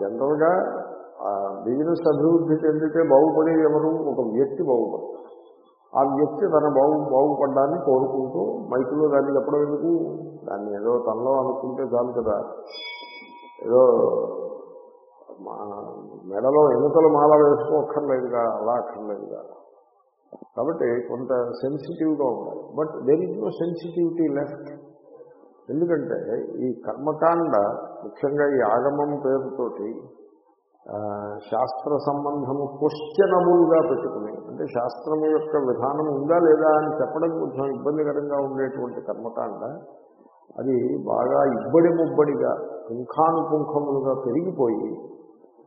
జనరల్గా బిజినెస్ అభివృద్ధి చెందితే బాగుపడేది ఎవరు? ఒక వ్యక్తి బాగుపడతారు ఆ వ్యక్తి తన బాగు బాగుపడ్డాన్ని కోరుకుంటూ మైకులో దాన్ని చెప్పడం ఎందుకు? దాన్ని ఏదో తనలో అనుకుంటే చాలు కదా. ఏదో మా మెడలో ఎముకలు మాల వేసుకోక్కర్లేదుగా అలా అక్కర్లేదుగా. కాబట్టి కొంత సెన్సిటివ్గా ఉండాలి. But there is no sensitivity left ఎందుకంటే ఈ కర్మకాండ ముఖ్యంగా ఈ ఆగమం పేరుతోటి శాస్త్ర సంబంధము క్వశ్చనబుల్గా పెట్టుకుని అంటే శాస్త్రము యొక్క విధానం ఉందా లేదా అని చెప్పడం కొంచెం ఇబ్బందికరంగా ఉండేటువంటి కర్మకాండ అది బాగా ఇబ్బడి ముబ్బడిగా పుంఖానుపుంఖములుగా పెరిగిపోయి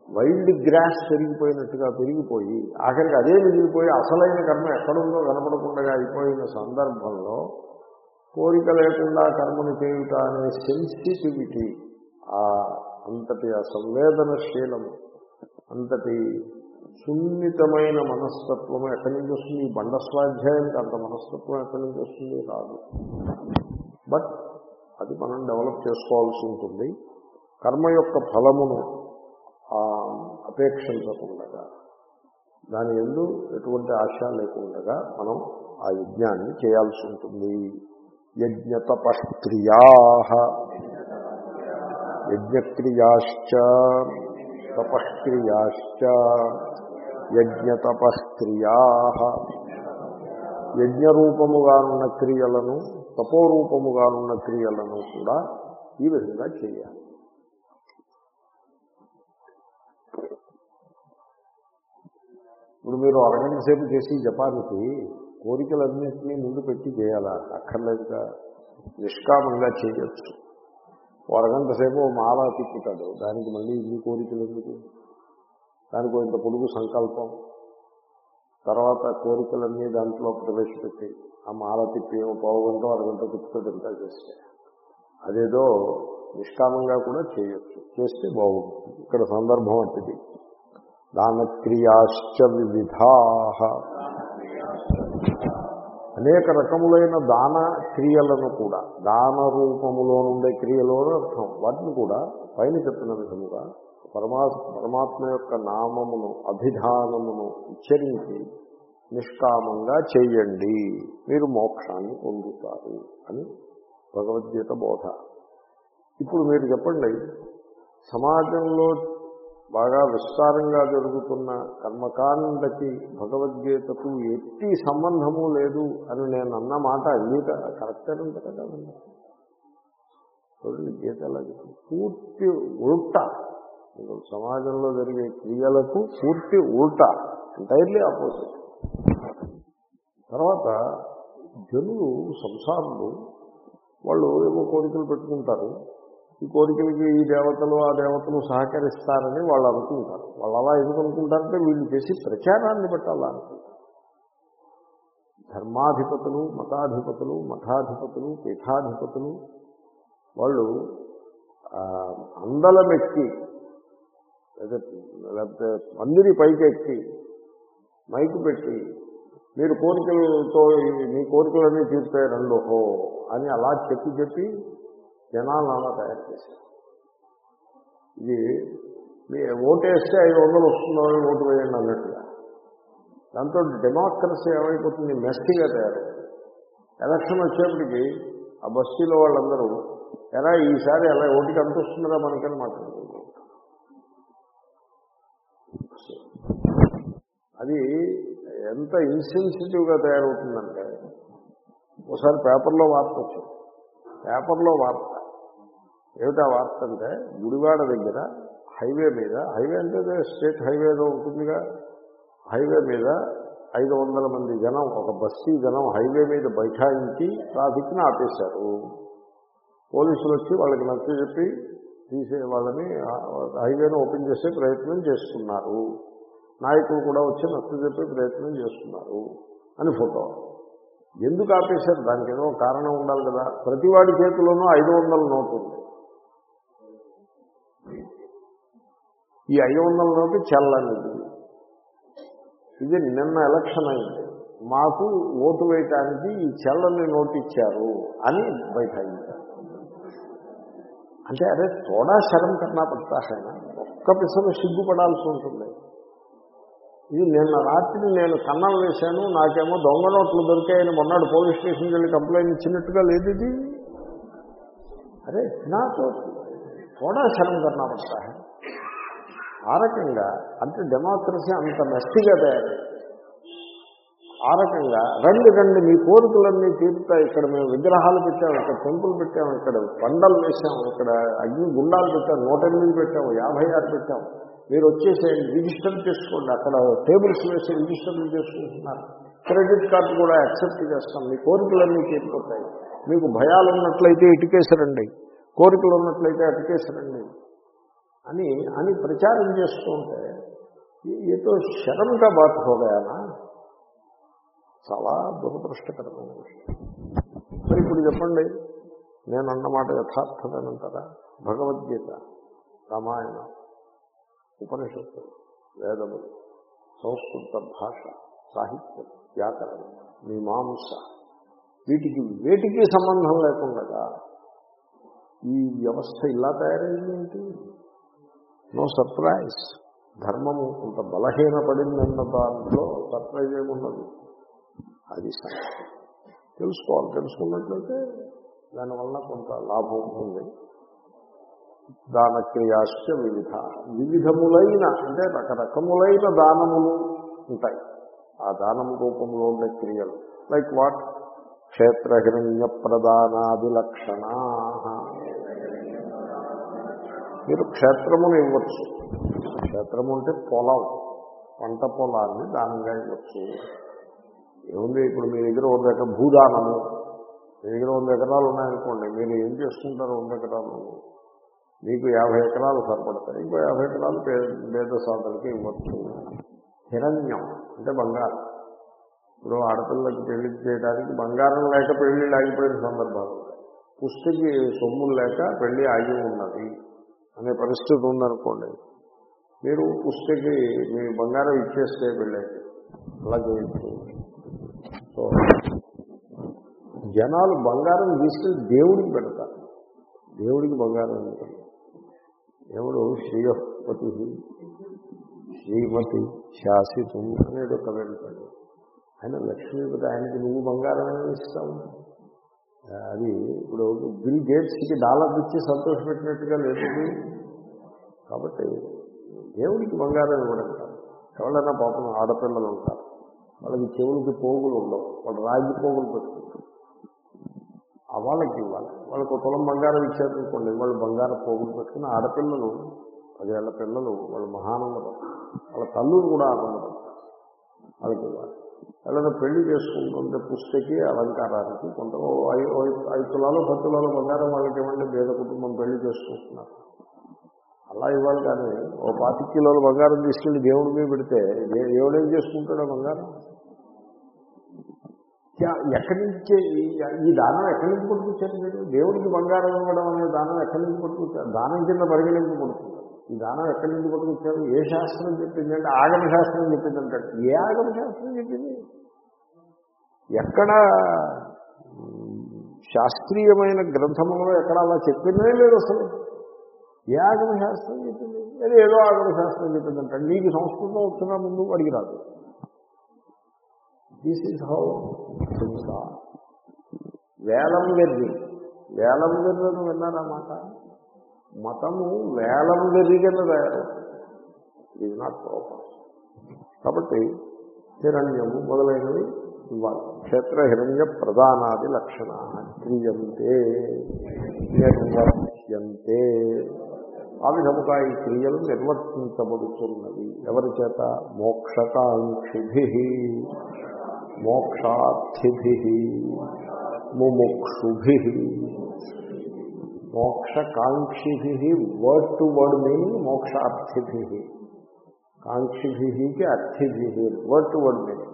వైల్డ్ గ్రాస్ పెరిగిపోయినట్టుగా పెరిగిపోయి ఆఖరికి అదే మిగిలిపోయి అసలైన కర్మ ఎక్కడుందో కనపడకుండా అయిపోయిన సందర్భంలో కోరిక లేకుండా కర్మను చేయుట అనే సెన్సిటివిటీ ఆ అంతటి ఆ సంవేదనశీలము అంతటి సున్నితమైన మనస్తత్వం ఎక్కడి నుంచి వస్తుంది? ఈ బండస్వాధ్యాయానికి అంత మనస్తత్వం ఎక్కడి నుంచి వస్తుంది? కాదు బట్ అది మనం డెవలప్ చేసుకోవాల్సి ఉంటుంది. కర్మ యొక్క ఫలమును అపేక్షించకుండా దాని ఎందు ఎటువంటి ఆశ లేకుండా మనం ఆ యజ్ఞాన్ని చేయాల్సి ఉంటుంది. యజ్ఞతపక్రియా యజ్ఞక్రియాశ్చ తపక్రియాశ్చ యజ్ఞతపక్రియా యజ్ఞరూపముగానున్న క్రియలను తపోరూపముగానున్న క్రియలను కూడా ఈ విధంగా చేయాలి. ఇప్పుడు మీరు అరగంట సేపు చేసి జపానికి కోరికలన్నింటినీ ముందు పెట్టి చేయాలా? అక్కర్లేదుగా. నిష్కామంగా చేయొచ్చు. ఓ అరగంట సేపు ఓ మాల తిప్పుతాడు. దానికి మళ్ళీ ఇన్ని కోరికలు ఎందుకు? దానికి ఇంత పొడుగు సంకల్పం. తర్వాత కోరికలన్నీ దాంట్లో ప్రవేశపెట్టి ఆ మాల తిప్పి ఓ పావు గంట అరగంట తిప్పుతాడు ఎంత చేస్తే. అదేదో నిష్కామంగా కూడా చేయొచ్చు. చేస్తే బాగుంటుంది. ఇక్కడ సందర్భం అట్టిది. దానక్రియాశ్చ వివిధా. అనేక రకములైన దాన క్రియలను కూడా దాన రూపములో ఉండే క్రియలో అర్థం. వాటిని కూడా పైన చెప్పిన విధముగా పరమా పరమాత్మ యొక్క నామమును అభిధానమును ఉచ్చరించి నిష్కామంగా చేయండి. మీరు మోక్షాన్ని పొందుతారు అని భగవద్గీత బోధ. ఇప్పుడు మీరు చెప్పండి సమాజంలో బాగా విస్తారంగా జరుగుతున్న కర్మకాండకి భగవద్గీతకు ఎట్టి సంబంధము లేదు అని నేను అన్న మాట అంగీక కరెక్టేనంట కదండి చూడండి గీత పూర్తి ఉల్టా. సమాజంలో జరిగే క్రియలకు పూర్తి ఉల్టా. ఎంటైర్లీ ఆపోజిట్ తర్వాత జనులు సంసారులు వాళ్ళు ఏవో కోరికలు పెట్టుకుంటారు. ఈ కోరికలకి ఈ దేవతలు ఆ దేవతలు సహకరిస్తారని వాళ్ళు అనుకుంటారు. వాళ్ళు అలా ఎందుకు అనుకుంటారంటే వీళ్ళు చేసి ప్రచారాన్ని బట్టి అలా అనుకుంటారు. ధర్మాధిపతులు మతాధిపతులు మఠాధిపతులు పీఠాధిపతులు వాళ్ళు ఆ, అందలమెక్కి లేకపోతే మందిరి పైకెక్కి మైకు పెట్టి మీరు కోరికలతో మీ కోరికలన్నీ తీర్చాయి రెండు హో అని అలా చెప్పి చెప్పి జనాలను అలా తయారు చేశారు. ఇది మీ ఓటేస్తే ఐదు వందలు వస్తుందో అని ఓటు వేయండి అన్నట్టుగా. దాంతో డెమోక్రసీ ఏమైపోతుంది? మెస్టీగా తయారవుతుంది ఎలక్షన్ వచ్చేప్పటికి ఆ బస్తీలో వాళ్ళందరూ ఎలా ఈసారి ఎలా ఓటుకి అంత వస్తుందిరా మనకని మాట్లాడుకుంటారు. అది ఎంత ఇన్సెన్సిటివ్గా తయారవుతుందంటే ఒకసారి పేపర్లో వార్త వచ్చింది. పేపర్లో వార్త ఏమిటా వార్త అంటే గుడివాడ దగ్గర హైవే మీద హైవే అంటే స్టేట్ హైవేలో ఉంటుందిగా. హైవే మీద ఐదు వందల మంది జనం ఒక బస్సీ జనం హైవే మీద బైఠాయించి ట్రాఫిక్ని ఆపేశారు. పోలీసులు వచ్చి వాళ్ళకి నచ్చ చెప్పి తీసే వాళ్ళని హైవేను ఓపెన్ చేసే ప్రయత్నం చేస్తున్నారు. నాయకులు కూడా వచ్చి నచ్చ చెప్పే ప్రయత్నం చేస్తున్నారు అని ఫోటో. ఎందుకు ఆపేశారు? దానికి ఏదో కారణం ఉండాలి కదా. ప్రతివాడి చేతిలోనూ ఐదు వందల నోటు ఉంది. ఈ ఐదు వందల నోటు చల్లనిది. ఇది నిన్న ఎలక్షన్ అయింది. మాకు ఓటు వేయటానికి ఈ చల్లని నోటు ఇచ్చారు అని బయట అంటే అరే తోడా శరం కన్నా పడతాహైనా ఒక్క పిసరు సిగ్గుపడాల్సి ఉంటుంది. ఇది నిన్న రాత్రి నేను కన్నం వేశాను నాకేమో దొంగ నోట్లు దొరికాయని మొన్నడు పోలీస్ స్టేషన్కి వెళ్ళి కంప్లైంట్ ఇచ్చినట్టుగా లేదు ఇది. అరే నాతో కూడా శరం కన్నా పడతా ఆ రకంగా అంటే డెమోక్రసీ అంత మెస్టిగా తయారు. ఆ రకంగా రండి రండి మీ కోరికలన్నీ తీరుతాయి. ఇక్కడ మేము విగ్రహాలు పెట్టాము ఇక్కడ టెంపుల్ పెట్టాము ఇక్కడ పండలు వేసాము ఇక్కడ అగ్ని గుండాలు పెట్టాము నూట ఎనిమిది పెట్టాము యాభై ఆరు పెట్టాము. మీరు వచ్చేసేయండి రిజిస్టర్ చేసుకోండి. అక్కడ టేబుల్స్ వేసి రిజిస్టర్ చేసుకుంటున్నారు. క్రెడిట్ కార్డు కూడా యాక్సెప్ట్ చేస్తాం. మీ కోరికలన్నీ తీరిపోతాయి. మీకు భయాలు ఉన్నట్లయితే ఇటుకేసరండి కోరికలు ఉన్నట్లయితే అటుకేసరండి అని అని ప్రచారం చేస్తుంటే ఏదో శరంగా బాత్ చాలా దురదృష్టకరమైన విషయం. మరి ఇప్పుడు చెప్పండి నేను అన్నమాట యథార్థమేనంటారా? భగవద్గీత రామాయణం ఉపనిషత్తు వేదములు సంస్కృత భాష సాహిత్యం వ్యాకరణం మీమాంస వీటికి వేటికి సంబంధం లేకుండా ఈ వ్యవస్థ ఇలా తయారైంది ఏంటి? No surprise. ధర్మము కొంత బలహీనపడిందన్న దాంట్లో సర్ప్రైజ్ ఏమున్నది అది తెలుసుకోవాలి. తెలుసుకున్నట్లయితే దానివల్ల కొంత లాభం ఉంటుంది దానక్రియాశ్చ వివిధ. వివిధములైన అంటే రకరకములైన దానములు ఉంటాయి. ఆ దానము రూపంలో ఉండే క్రియలు. Like what? క్షేత్రహిరణ్య ప్రదానాది లక్షణ. మీరు క్షేత్రమును ఇవ్వచ్చు. క్షేత్రము అంటే పొలం పంట పొలాన్ని దానంగా ఇవ్వచ్చు. ఏముంది? ఇప్పుడు మీ దగ్గర వంద ఎకరా భూదానము మీ దగ్గర వంద ఎకరాలు ఉన్నాయనుకోండి మీరు ఏం చేసుకుంటారు వంద ఎకరాలు? మీకు యాభై ఎకరాలు సరిపడతాయి ఇంకో యాభై ఎకరాలు పేద సాధనకి ఇవ్వచ్చు. హిరణ్యం అంటే బంగారం. ఇప్పుడు ఆడపిల్లకి పెళ్ళి చేయడానికి బంగారం లేక పెళ్ళి ఆగిపోయిన సందర్భాలు. పుష్టికి పుస్తకి సొమ్ములు లేక పెళ్ళి ఆగి ఉన్నది. అనే పరిస్థితి ఉందనుకోండి. మీరు పుస్తకి మీ బంగారం ఇచ్చేస్తే పెళ్ళి అలా చేయొచ్చు సో జనాలు బంగారం తీసుకెళ్ళి దేవుడికి పెడతారు. దేవుడికి బంగారం దేవుడు శ్రీయపతి? శ్రీమతి శాసితం అనేది ఒక వెళ్తాడు ఆయన లక్ష్మీపతి ఆయనకి నువ్వు బంగారం ఇస్తావు. అది ఇప్పుడు బిల్ గేట్స్కి డాలర్ ఇచ్చి సంతోషపెట్టినట్టుగా లేదు. కాబట్టి దేవుడికి బంగారం ఇవ్వడం కాదు. ఎవరైనా పాపం ఆడపిల్లలు ఉంటారు. వాళ్ళకి చెవులకి పోగులు ఉండవు. వాళ్ళు రాగి పోగులు పెట్టుకుంటారు. వాళ్ళకి ఇవ్వాలి. వాళ్ళకు ఒక తులం బంగారం ఇచ్చారనుకోండి వాళ్ళు బంగారం పోగులు పెట్టుకుని ఆడపిల్లలు పదేళ్ళ పిల్లలు వాళ్ళు మహానందం. వాళ్ళ తల్లులు కూడా ఆనందపడతారు. వాళ్ళకి ఇవ్వాలి. వాళ్ళని పెళ్ళి చేసుకుంటుంటే పుస్తకి అలంకారానికి కొంత ఐదు తులాలు పది తులాలు బంగారం వాళ్ళకి ఇవ్వండి పేద కుటుంబం పెళ్ళి చేసుకుంటున్నారు. అలా ఇవ్వాలి కానీ ఓ పాతి కిలోల బంగారం తీసుకెళ్ళి దేవుడి మీద పెడితే దే- దేవుడు ఏం చేసుకుంటాడో బంగారం? ఎక్కడి నుంచి ఈ- ఈ దానం ఎక్కడి నుంచి పట్టుకొచ్చారు మీరు? దేవుడికి బంగారం ఇవ్వడం అనే దానం ఎక్కడి నుంచి పట్టుకొచ్చారు దానం కింద పరిగణింపబడుతుంది ఈ దానం ఎక్కడి నుంచి పట్టుకొచ్చారు? ఏ శాస్త్రం చెప్పింది? అంటే ఆగమ శాస్త్రం చెప్పిందంటాడు ఏ ఆగమ శాస్త్రం చెప్పింది? ఎక్కడ శాస్త్రీయమైన గ్రంథములో ఎక్కడ అలా చెప్పిందే లేదు అసలు. ఏ ఆగమ శాస్త్రం చెప్పింది? అది ఏదో ఆగమ శాస్త్రం చెప్పిందంటాడు నీకు సంస్కృతం వచ్చినా ముందు అడిగి రాదు. దిస్ ఈజ్ హౌ వేలం వెర్రి. వేలం వెర్రను అని విన్నారా మాట? మతము వేలం వెర్రి కింద తయారు ఇది నాట్ ప్రాపర్ కాబట్టి హిరణ్యము మొదలైనవి ఇవ్వాలి. క్షేత్ర హిరణ్య ప్రధానాది లక్షణ క్రియంతే నిర్వర్త్యంతే ఆ విధముగా ఈ క్రియలు నిర్వర్తించబడుతున్నది ఎవరి చేత? మోక్షకాంక్షిభి. మోక్షార్థిభి. ముముక్షుభి. మోక్షకాంక్షిభి వర్డ్ టు వర్డ్ మీనింగ్ మోక్షార్థిభి కాంక్షిభికి అర్థిభి వర్డ్ టు వర్డ్ మీనింగ్.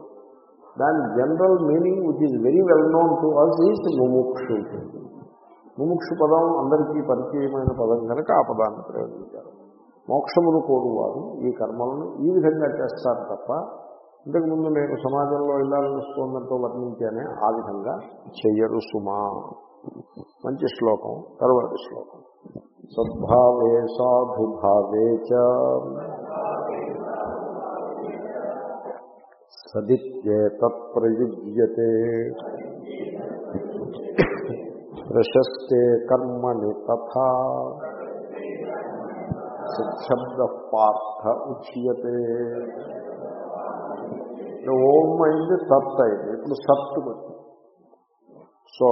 దాని general meaning which is very well known to us is ముముక్షు. ముముక్షు పదం అందరికీ పరిచయమైన పదం కనుక ఆ పదాన్ని ప్రయోగించారు. మోక్షమును కోరువారు ఈ కర్మలను ఈ విధంగా చేస్తారు తప్ప ఇంతకుముందు నేను సమాజంలో ఇల్లాలనిస్తోందంటూ వర్ణించానే ఆ విధంగా చెయ్యరు సుమా. మంచి శ్లోకం తరువాతి శ్లోకం. సద్భావే సాధుభావే చ. సదిత్యేతత్ ప్రయుజ్యతే. ప్రశస్తే కర్మణి తథా. శబ్ద పార్థ ఉచ్యతే ఓం అయింది తత్ అయింది ఇప్పుడు సత్తు వచ్చింది సో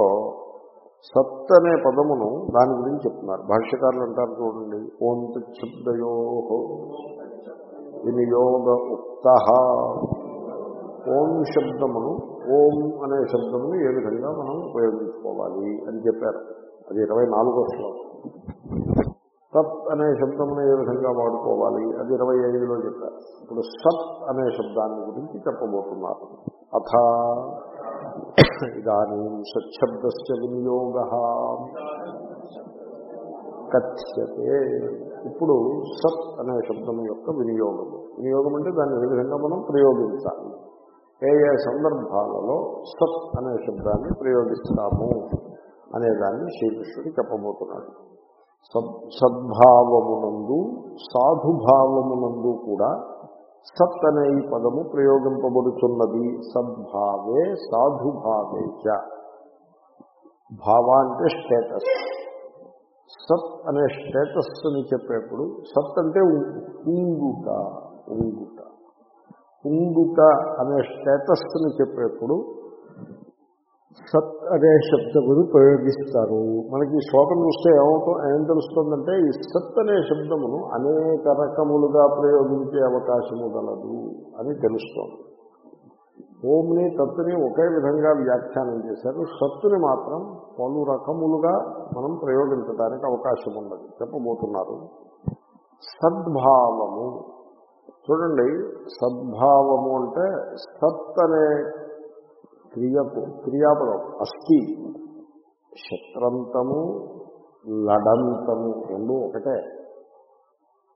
సత్ అనే పదమును దాని గురించి చెప్తున్నారు. భాష్యకారులు అంటారు చూడండి. ఓం శబ్దయో వినియోగ ఉక్త. ఓం శబ్దమును ఓం అనే శబ్దమును ఏ విధంగా మనం ఉపయోగించుకోవాలి అని చెప్పారు. అది ఇరవై నాలుగో శ్లోకం. సత్ అనే శబ్దమును ఏ విధంగా వాడుకోవాలి అది ఇరవై ఐదులో చెప్పారు. ఇప్పుడు సత్ అనే శబ్దాన్ని గురించి చెప్పబోతున్నారు. అథ ఇదానీ సచ్చబ్దస్ వినియోగ కథ్యతే ఇప్పుడు సత్ అనే శబ్దం యొక్క వినియోగము వినియోగం అంటే దాన్ని ఏ విధంగా మనం ప్రయోగించాలి? ఏ ఏ సందర్భాలలో సత్ అనే శబ్దాన్ని ప్రయోగిస్తాము అనేదాన్ని శ్రీకృష్ణుడు చెప్పబోతున్నాడు. సద్ సద్భావమునందు సాధుభావమునందు కూడా సత్ అనే ఈ పదము ప్రయోగింపబడుతున్నది సద్భావే సాధుభావే చ. భావ అంటే స్టేటస్. సత్ అనే స్టేటస్ని చెప్పేప్పుడు సత్ అంటే ఉంగుట ఉంగుట. ఉంగుట అనే స్టేటస్ని చెప్పేప్పుడు సత్ అనే శబ్దమును ప్రయోగిస్తారు. మనకి ఈ శ్లోకం చూస్తే ఏమవుతాం ఏం తెలుస్తుందంటే ఈ సత్ అనే శబ్దమును అనేక రకములుగా ప్రయోగించే అవకాశము గలదు అని తెలుస్తోంది. ఓంని తత్తుని ఒకే విధంగా వ్యాఖ్యానం చేశారు. సత్తుని మాత్రం పలు రకములుగా మనం ప్రయోగించడానికి అవకాశం ఉన్నది. చెప్పబోతున్నారు. సద్భావము. చూడండి సద్భావము అంటే సత్ అనే క్రియకు క్రియాపదం అస్థి. శత్రంతము లడంతము రెండు ఒకటే.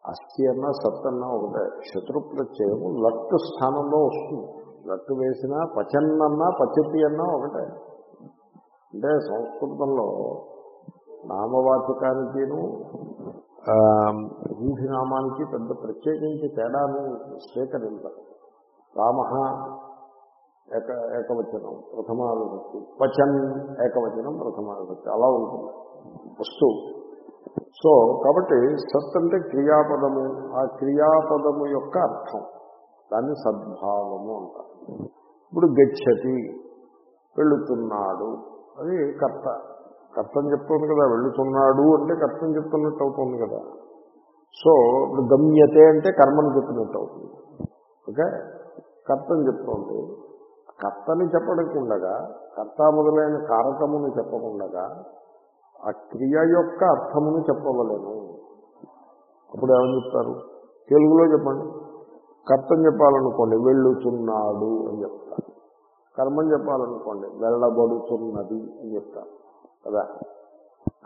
అస్థి అన్నా సత్ అన్నా ఒకటే. శత్రు ప్రత్యయము లట్టు స్థానంలో వస్తుంది. లట్టు వేసినా పచన్నన్నా పచతి అన్నా ఒకటే. అంటే సంస్కృతంలో నామవాచకానికిను రూఢినామానికి పెద్ద ప్రత్యేకించి తేడాను స్వీకరించారు రామ ఏక ఏకవచనం ప్రథమానుభక్తి పచన్ ఏకవచనం ప్రథమానుభక్తి అలా ఉంటుంది. వస్తువు. సో కాబట్టి సత్ అంటే క్రియాపదము. ఆ క్రియాపదము యొక్క అర్థం. దాన్ని సద్భావము అంటారు. ఇప్పుడు గచ్చతి వెళుతున్నాడు. అది కర్త. కర్తం చెప్తుంది కదా వెళుతున్నాడు అంటే కర్తం చెప్తున్నట్టు అవుతుంది కదా. సో ఇప్పుడు గమ్యతే అంటే కర్మను చెప్పినట్టు అవుతుంది. ఓకే? కర్తం చెప్తుంది. కర్తని చెప్పడకుండగా కర్త మొదలైన కారకమును చెప్పకుండగా ఆ క్రియ యొక్క అర్థమును చెప్పవలేను అప్పుడు ఏమని చెప్తారు? తెలుగులో చెప్పండి. కర్తం చెప్పాలనుకోండి వెళ్ళుచున్నాడు అని చెప్తారు. కర్మని చెప్పాలనుకోండి వెళ్ళబడుతున్నది అని చెప్తారు. కదా?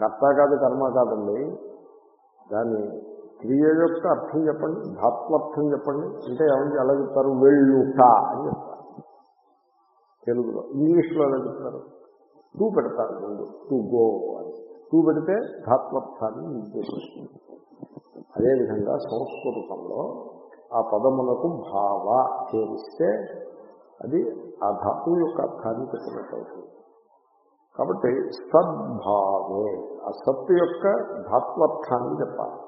కర్త కాదు కర్మ కాదండి. దాని క్రియ యొక్క అర్థం చెప్పండి ధాత్వర్థం చెప్పండి. అంటే ఏమని ఎలా చెప్తారు? వెళ్ళుట అని చెప్తారు. తెలుగులో ఇంగ్లీష్లో ఎలా చెప్తారు టూ పెడతారు ముందు టు గో అని. టూ పెడితే ధాత్వర్థాన్ని నిర్దేశిస్తుంది. అదేవిధంగా సంస్కృతంలో ఆ పదములకు భావ చేరిస్తే అది ఆ ధాతువు యొక్క అర్థాన్ని పెట్టినట్టు అవుతుంది కాబట్టి సద్భావే ఆ సత్తు యొక్క ధాత్వర్థాన్ని చెప్పాలి.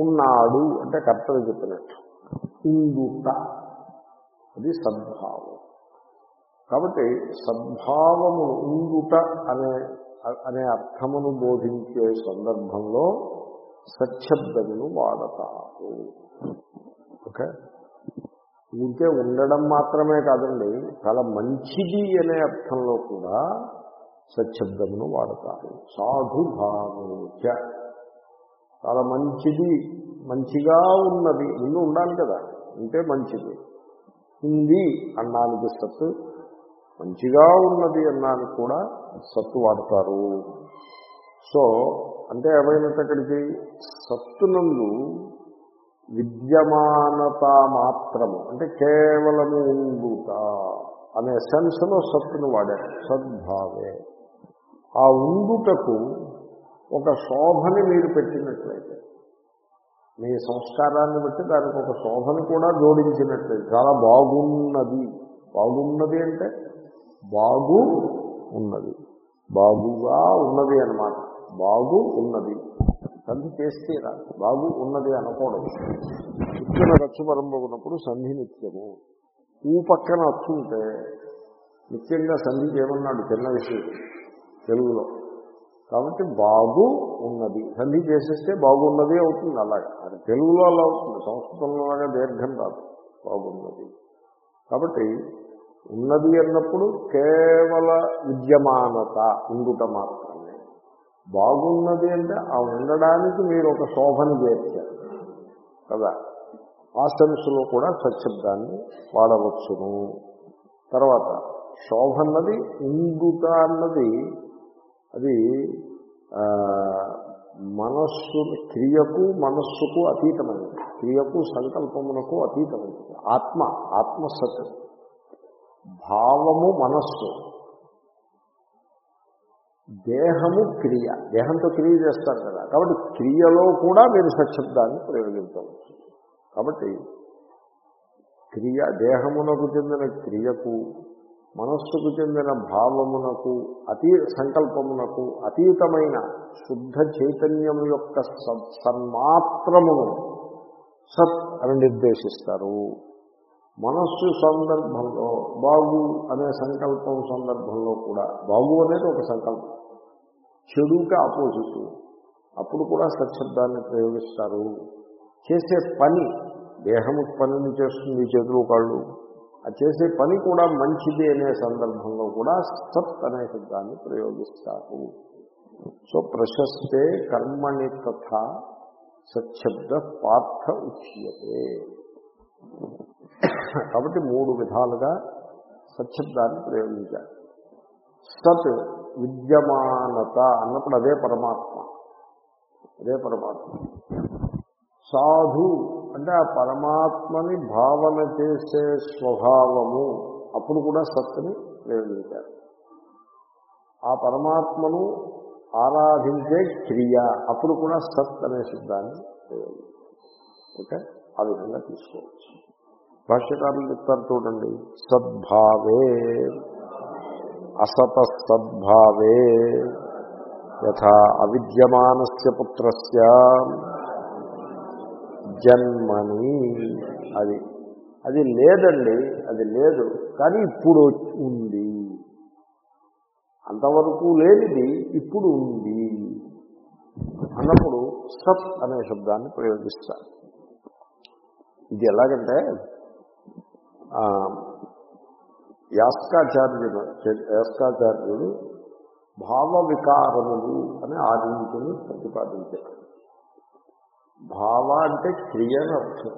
ఉన్నాడు అంటే కర్తలు చెప్పినట్టు. ఇందుట అది సద్భావం. కాబట్టి సద్భావము ఉండుట అనే అనే అర్థమును బోధించే సందర్భంలో సత్యబ్దమును వాడతారు. ఓకే? ఇంకే ఉండడం మాత్రమే కాదండి చాలా మంచిది అనే అర్థంలో కూడా సత్యబ్దమును వాడతారు. సాధుభావేచ చాలా మంచిది మంచిగా ఉన్నది. ముందు ఉండాలి కదా ఉంటే మంచిది. ఉంది అన్నానికి సత్ మంచిగా ఉన్నది అన్నాను కూడా సత్తు వాడతారు. సో అంటే ఏమైనట్టు అక్కడికి? సత్తునందు విద్యమానత మాత్రము అంటే కేవలము ఉండుట అనే సెన్స్లో సత్తును వాడారు సద్భావే. ఆ ఉండుటకు ఒక శోభని మీరు పెట్టినట్లయితే మీ సంస్కారాన్ని బట్టి దానికి ఒక శోభను కూడా జోడించినట్లయితే చాలా బాగున్నది. బాగున్నది అంటే బాగు ఉన్నది. బాగుగా ఉన్నది అన్నమాట. బాగు ఉన్నది. సంధి చేస్తే బాగు ఉన్నది అనకూడదు. ఇచ్చిన రచ్చు సంధి నిత్యము. ఊ పక్కన వచ్చుంటే నిత్యంగా సంధి చేయమన్నాడు చిన్న విషయం తెలుగులో. కాబట్టి బాగు ఉన్నది. సంధి చేసేస్తే బాగున్నది అవుతుంది అలాగే. అది తెలుగులో అలా అవుతుంది. సంస్కృతంలో లాగా దీర్ఘం రాదు. బాగున్నది కాబట్టి ఉన్నది అన్నప్పుడు కేవల విద్యమానత ఉండుట మాత్రమే. బాగున్నది అంటే ఆ ఉండడానికి మీరు ఒక శోభను చేర్చారు. కదా? ఆ సెన్స్లో కూడా సశబ్దాన్ని వాడవచ్చును. తర్వాత శోభ అన్నది ఉండుట అన్నది అది మనస్సు క్రియకు మనస్సుకు అతీతమైనది. క్రియకు సంకల్పమునకు అతీతమైనది. ఆత్మ ఆత్మసత్ భావము మనస్సు. దేహము క్రియ. దేహంతో క్రియ చేస్తారు కదా. కాబట్టి క్రియలో కూడా మీరు సశబ్దాన్ని ప్రయోగించవచ్చు. కాబట్టి క్రియ దేహమునకు చెందిన క్రియకు మనస్సుకు చెందిన భావమునకు అతీ సంకల్పమునకు అతీతమైన శుద్ధ చైతన్యం యొక్క సన్మాత్రమును సత్ అని నిర్దేశిస్తారు. మనస్సు సందర్భంలో బాగు అనే సంకల్పం సందర్భంలో కూడా బాగు అనేది ఒక సంకల్పం. చెడుకి ఆపోజిట్. అప్పుడు కూడా సత్శబ్దాన్ని ప్రయోగిస్తారు. చేసే పని దేహము పనిని చేస్తుంది చేతులు కాళ్ళు. ఆ చేసే పని కూడా మంచిది అనే సందర్భంలో కూడా సత్ అనే శబ్దాన్ని ప్రయోగిస్తారు. సో ప్రశస్తే కర్మణి తథ సత్శబ్ద పార్థ ఉచ్యతే. కాబట్టి మూడు విధాలుగా సత్శబ్దాన్ని ప్రయోగించారు. సత్ విద్యమానత అన్నప్పుడు అదే పరమాత్మ. అదే పరమాత్మ. సాధు అంటే ఆ పరమాత్మని భావన చేసే స్వభావము అప్పుడు కూడా సత్తుని ప్రయోగించారు. ఆ పరమాత్మను ఆరాధించే క్రియ అప్పుడు కూడా సత్ అనే శబ్దాన్ని ప్రయోగించారు. ఓకే? ఆ విధంగా తీసుకోవచ్చు. భాష్యకారులు చెప్తారు చూడండి. సద్భావే. అసత సద్భావే. యథా అవిద్యమానస్య పుత్రస్య. జన్మని అది. అది లేదండి అది లేదు. కానీ ఇప్పుడు ఉంది. అంతవరకు లేనిది ఇప్పుడు ఉంది. అన్నప్పుడు సత్ అనే శబ్దాన్ని ప్రయోగిస్తారు. ఇది ఎలాగంటే యాస్కాచార్యుడు యాస్కాచార్యుడు భావ వికారములు అని ఆదించుని ప్రతిపాదించారు భావ అంటే క్రియ అని అర్థం.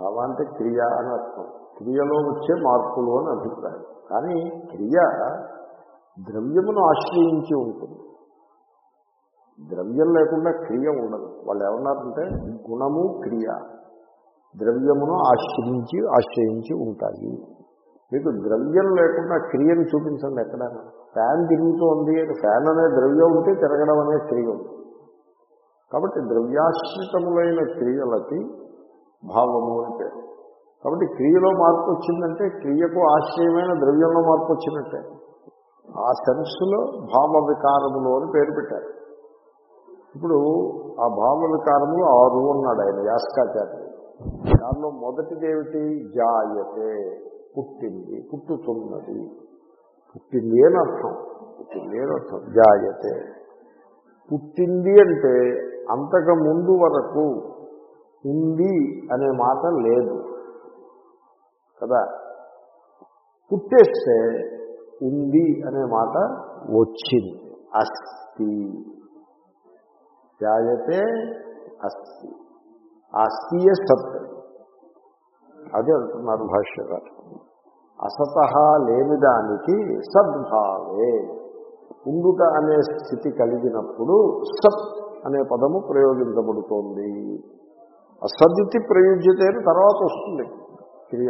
భావ అంటే క్రియ అని అర్థం. క్రియలో వచ్చే మార్పులు అని అభిప్రాయం. కానీ క్రియ ద్రవ్యమును ఆశ్రయించి ఉంటుంది. ద్రవ్యం లేకుండా క్రియ ఉండదు. వాళ్ళు ఏమన్నారంటే గుణము క్రియ. ద్రవ్యమును ఆశ్రయించి ఆశ్రయించి ఉంటాయి. మీకు ద్రవ్యం లేకుండా క్రియను చూపించండి ఎక్కడైనా. ఫ్యాన్ తిరుగుతోంది ఫ్యాన్ అనే ద్రవ్యం ఉంటే తిరగడం అనే క్రియ కాబట్టి ద్రవ్యాశ్రితములైన క్రియలకి భావము అంటే కాబట్టి క్రియలో మార్పు వచ్చిందంటే క్రియకు ఆశ్రయమైన ద్రవ్యంలో మార్పు వచ్చినట్టే. ఆ సెన్స్లో భావ వికారములు అని పేరు పెట్టారు. ఇప్పుడు ఆ భావ వికారములు ఆరు అన్నాడు ఆయన యాస్కాచార్యులు దానిలో మొదటిది ఏమిటి జాయతే. పుట్టింది పుట్టుతున్నది. పుట్టింది అని అర్థం. పుట్టింది అని అర్థం. జాయతే. పుట్టింది అంటే అంతకు ముందు వరకు ఉంది అనే మాట లేదు. కదా? పుట్టేస్తే ఉంది అనే మాట వచ్చింది. అస్థి జాయతే అస్థి అస్థియే సత్? అదే అంటున్నారు భాష్యగారు అసత లేని దానికి సద్భావే. ఉండుట అనే స్థితి కలిగినప్పుడు సత్ అనే పదము ప్రయోగించబడుతోంది. అసద్ది ప్రయోజ్యతే అని తర్వాత వస్తుంది క్రియ.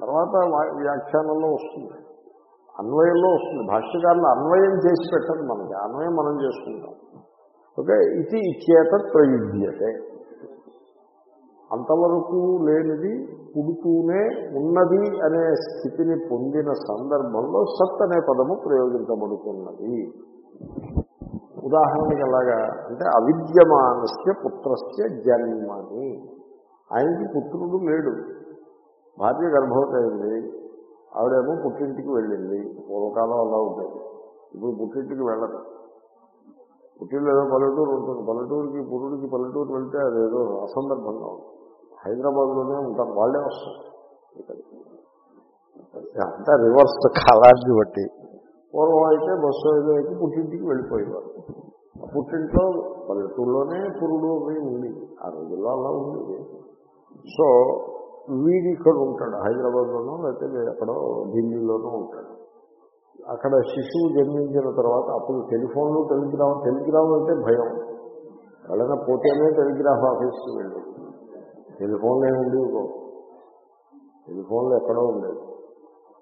తర్వాత వ్యాఖ్యానంలో వస్తుంది. అన్వయంలో వస్తుంది. భాష్యకారులు అన్వయం చేసి పెట్టదు మనకి. అన్వయం మనం చేసుకుంటాం. ఓకే? ఇది ఇచ్చేత ప్రయుజ్యతే. అంతవరకు లేనిది పుడుతూనే ఉన్నది అనే స్థితిని పొందిన సందర్భంలో సత్ అనే పదము ప్రయోగించబడుతున్నది. ఉదాహరణకి ఎలాగా అంటే అవిద్యమానస్య పుత్రస్య జన్మని. ఆయనకి పుత్రుడు లేడు. భార్య గర్భవతి అయింది ఆవిడేమో పుట్టింటికి వెళ్ళింది. పూర్వకాలం అలా ఉంటుంది ఇప్పుడు పుట్టింటికి వెళ్ళదు. పుట్టిల్లు ఏదో పల్లెటూరు ఉంటుంది. పల్లెటూరుకి పురుడికి పల్లెటూరు వెళ్తే అదేదో అసందర్భంగా ఉంటుంది. హైదరాబాద్లోనే ఉంటారు వాళ్ళే వస్తారు. అంతా రివర్స్ కాలాన్ని బట్టి. పూర్వం అయితే బస్సు ఏదో అయితే పుట్టింటికి వెళ్ళిపోయేవారు. ఆ పుట్టింట్లో పల్లెటూరులోనే పురుడు అవి ఉంది ఆ రోజుల్లో అలా ఉంది సో వీడి ఇక్కడ ఉంటాడు హైదరాబాద్లోనో లేకపోతే ఎక్కడో ఢిల్లీలోనూ ఉంటాడు. అక్కడ శిశువు జన్మించిన తర్వాత అప్పుడు టెలిఫోన్లు టెలిగ్రామ్ టెలిగ్రామ్ అంటే భయం. ఎవరైనా పోతేనే టెలిగ్రాఫ్ ఆఫీస్కి వెళ్ళి టెలిఫోన్లు ఏమి ఉండేవి టెలిఫోన్లు ఎక్కడో ఉండేవి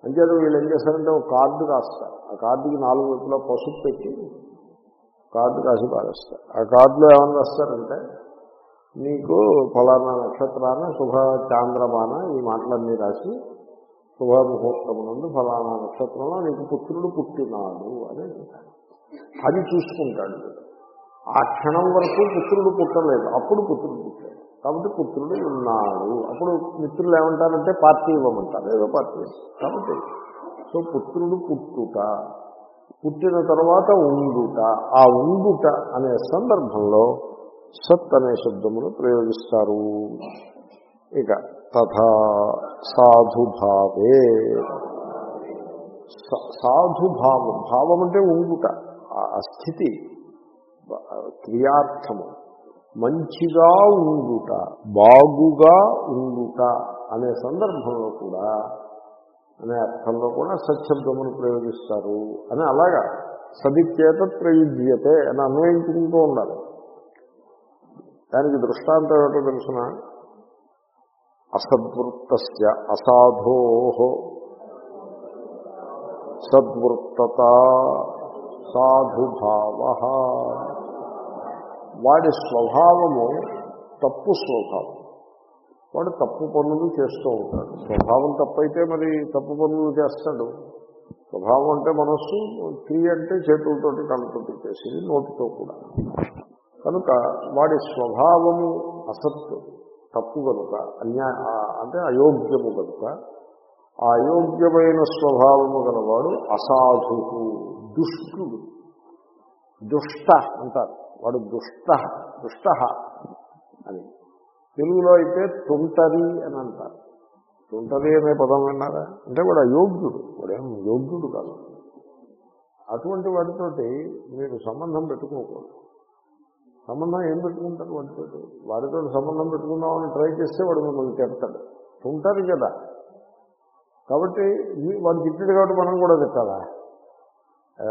అంచేత వీళ్ళు ఏం చేస్తారంటే ఒక కార్డు రాస్తారు. ఆ కార్డుకి నాలుగు వైపులా పసుపు పెట్టి కార్డు రాసి పారేస్తారు. ఆ కార్డులో ఏమని రాస్తారంటే నీకు ఫలానా నక్షత్రాన శుభ చాంద్రమాన ఈ మాటలన్నీ రాసి శుభముహూర్తమునందు ఫలానా నక్షత్రంలో నీకు పుత్రుడు పుట్టినాడు అని అది చూసుకుంటాడు ఆ క్షణం వరకు పుత్రుడు పుట్టలేదు. అప్పుడు పుత్రుడు పుట్టాడు. కాబట్టి పుత్రుడు ఉన్నాడు. అప్పుడు మిత్రులు ఏమంటారంటే పార్టీ ఇవ్వమంటారు. ఏదో పార్టీ కాబట్టి సో పుత్రుడు పుట్టుట పుట్టిన తర్వాత ఉండుట ఆ ఉండుట అనే సందర్భంలో సత్ అనే శబ్దమును ప్రయోగిస్తారు. ఇక తథా సాధుభావే. సాధుభావం భావం అంటే ఉండుట ఆ స్థితి క్రియార్థము. మంచిగా ఉండుట బాగుగా ఉండుట అనే సందర్భంలో కూడా అనే అర్థంలో కూడా సత్శబ్దమును ప్రయోగిస్తారు అని అలాగా. సదిచేత ప్రయుజ్యతే అని అన్వయించుకుంటూ ఉండాలి. దానికి దృష్టాంతం ఏమిటో తెలుసిన? అసద్వృత్త అసాధో. సద్వృత్త సాధుభావ. వాడి స్వభావము తప్పు స్వభావం. వాడు తప్పు పనులు చేస్తూ ఉంటాడు. స్వభావం తప్పైతే మరి తప్పు పనులు చేస్తాడు. స్వభావం అంటే మనస్సు క్రియ అంటే చేతులతోటి కళ్ళతోటి చేసేది నోటితో కూడా. కనుక వాడి స్వభావము అసత్తు తప్పు కనుక అన్యా అంటే అయోగ్యము కనుక ఆ అయోగ్యమైన స్వభావము గలవాడు అసాధువు దుష్టుడు. దుష్ట అంటారు. వాడు దుష్ట దుష్ట అని తెలుగులో అయితే తుంటరి అని అంటారు. తుంటరి అనే పదం విన్నారా? అంటే వాడు అయోగ్యుడు. వాడేం యోగ్యుడు కాదు. అటువంటి వాటితోటి మీరు సంబంధం పెట్టుకోకూడదు. సంబంధం ఏం పెట్టుకుంటారు వాటితో వాడితో సంబంధం పెట్టుకుందామని ట్రై చేస్తే వాడు మిమ్మల్ని తిడతాడు. తుంటారు కదా. కాబట్టి వాడు తిట్టాడు కాబట్టి మనం కూడా తిట్టాలా?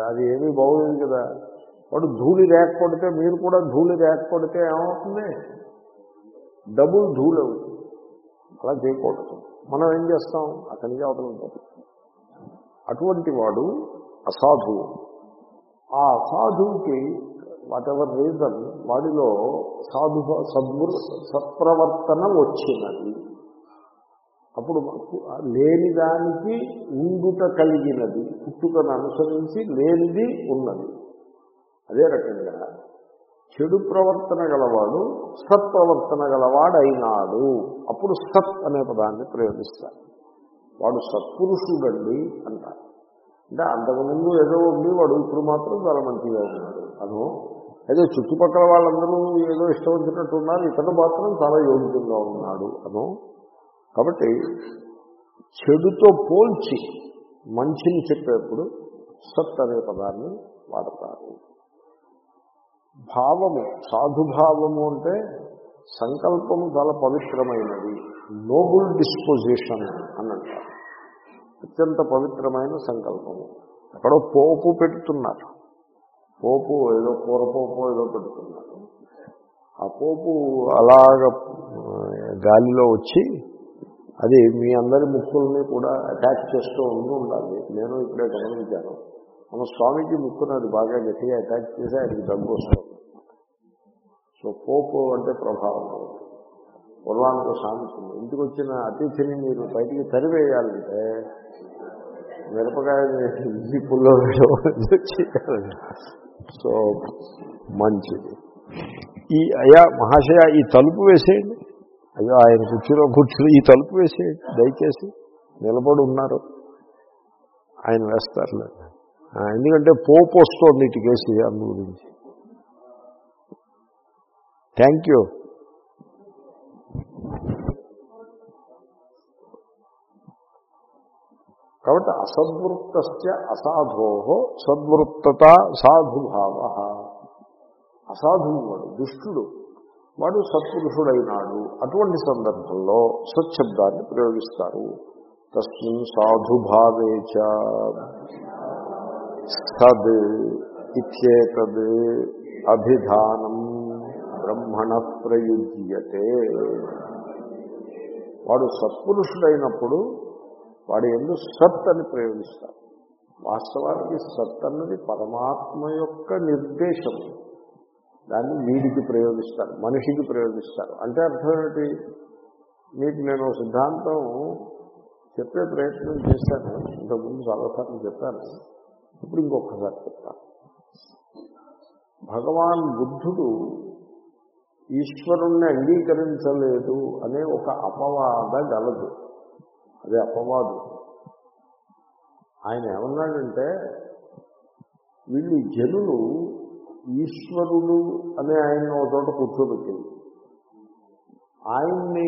అది ఏమీ బాగోలేదు కదా. వాడు ధూళి రేక కొడితే మీరు కూడా ధూళి రేక కొడితే ఏమవుతుంది? డబుల్ ధూళి అవుతుంది. అలా చేయకూడదు. మనం ఏం చేస్తాం? అతనికి అవతల ఉంటాం అటువంటి వాడు అసాధువు. ఆ అసాధువుకి వాట్ ఎవర్ రీజన్ వాడిలో సాధు సద్గు సత్ప్రవర్తన వచ్చినది. అప్పుడు లేని దానికి ఉండుట కలిగినది. పుట్టుకను అనుసరించి లేనిది ఉన్నది. అదే రకంగా చెడు ప్రవర్తన గలవాడు సత్ప్రవర్తన గలవాడైనాడు. అప్పుడు సత్ అనే పదాన్ని ప్రయోగిస్తారు. వాడు సత్పురుషుడండి అంటారు. అంటే అంతకుముందు ఏదో ఉండి వాడు ఇప్పుడు మాత్రం చాలా మంచిగా ఉన్నాడు. అను అదే చుట్టుపక్కల వాళ్ళందరూ ఏదో ఇష్టం వచ్చినట్టు ఉన్నారు ఇతను మాత్రం చాలా యోగ్యంగా ఉన్నాడు. అను కాబట్టి చెడుతో పోల్చి మంచిని చెప్పేప్పుడు సత్ అనే పదాన్ని వాడతారు. భావము సాధుభావము అంటే సంకల్పము చాలా పవిత్రమైనది నోబుల్ డిస్పోజిషన్ అని అంటారు అత్యంత పవిత్రమైన సంకల్పము. ఎక్కడో పోపు పెడుతున్నారు. పోపు ఏదో కూరపోపు ఏదో పెడుతున్నారు. ఆ పోపు అలాగ గాలిలో వచ్చి అది మీ అందరి ముక్కుల్ని కూడా అటాచ్ చేస్తూ ఉండి ఉండాలి. నేను ఇప్పుడే గమనించాను. మన స్వామికి ముక్కును అది బాగా గట్టిగా అటాక్ చేసి ఆయనకి దగ్గు వస్తుంది. సో పోపు అంటే ప్రభావం పొలానికి సాగుతుంది ఇంటికి వచ్చిన అతిథిని మీరు బయటికి తరివేయాలంటే మిరపకాయ జిప్పుల్లో సో మంచిది. ఈ అయ్యా మహాశయ ఈ తలుపు వేసేయండి. అయ్యో ఆయన కుర్చీలో కూర్చుని ఈ తలుపు వేసేయండి. దయచేసి నిలబడి ఉన్నారు. ఆయన వేస్తారు. లేదు ఎందుకంటే పోపు వస్తుంది ఇటు కేసీఆర్ గురించి. థ్యాంక్ యూ కాబట్టి అసద్వృత్త అసాధో సద్వృత్తత సాధుభావ. అసాధువు వాడు దుష్టుడు. వాడు సత్పురుషుడైనాడు. అటువంటి సందర్భంలో సచ్చబ్దాన్ని ప్రయోగిస్తారు. తస్మిన్ సాధుభావే చ. సద్ ఇచ్చేతద్ అభిధానం బ్రహ్మణ ప్రయుజ్యతే. వాడు సత్పురుషుడైనప్పుడు వాడు ఎందు సత్ అని ప్రయోగిస్తారు. వాస్తవానికి సత్ అన్నది పరమాత్మ యొక్క నిర్దేశం. దాన్ని వీడికి ప్రయోగిస్తారు మనిషికి ప్రయోగిస్తారు. అంటే అర్థం ఏమిటి? మీకు నేను సిద్ధాంతం చెప్పే ప్రయత్నం చేశాను. ఇంతకుముందు చాలాసార్లు చెప్పాను. ఇప్పుడు ఇంకొకసారి చెప్తాను భగవాన్ బుద్ధుడు ఈశ్వరుణ్ణి అంగీకరించలేదు అనే ఒక అపవాద గలదు. అదే అపవాదు. ఆయన ఏమన్నాడంటే వీళ్ళు జనులు ఈశ్వరుడు అనే ఆయన ఒక చోట కూర్చోబెట్టింది ఆయన్ని